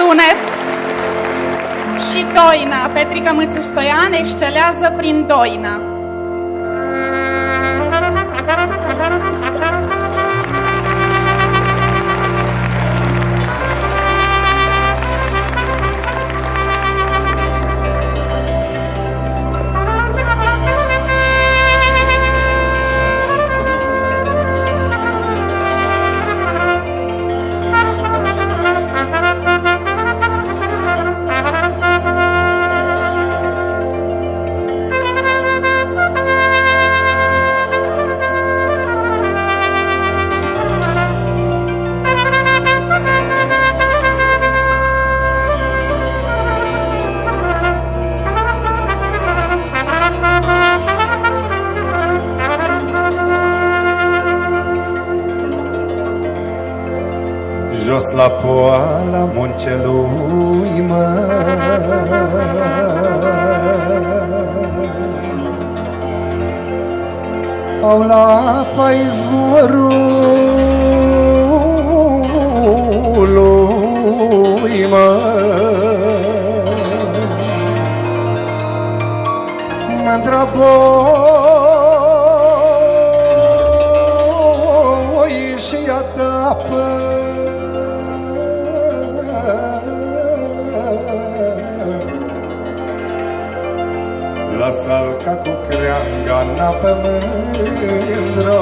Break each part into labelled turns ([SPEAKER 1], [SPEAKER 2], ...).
[SPEAKER 1] sunet și Doina. Petrica Mâțu Stoian excelează prin Doina.
[SPEAKER 2] Jos la poala muncelui mă. Au la paizvorului mă. Mândra boi și adapă Lasă-l ca cu creanga în apă mândră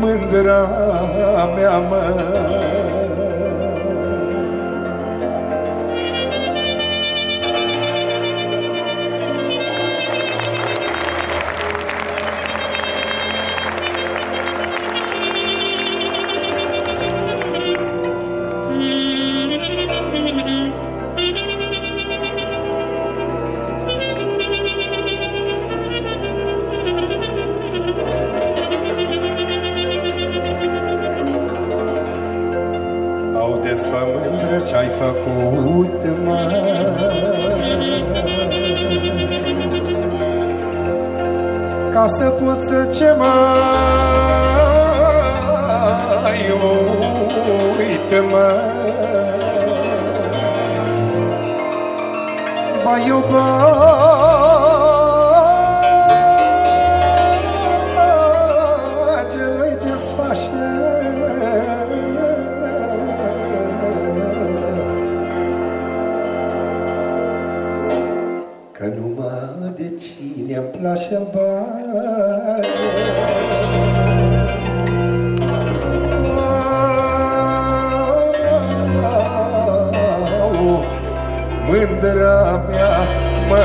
[SPEAKER 2] Mândra mea mă desfămândră ce-ai făcut, mă Ca să pot să ce mai uite, mă Ba iuba numai de cine îmi place bage Mândra mea, mă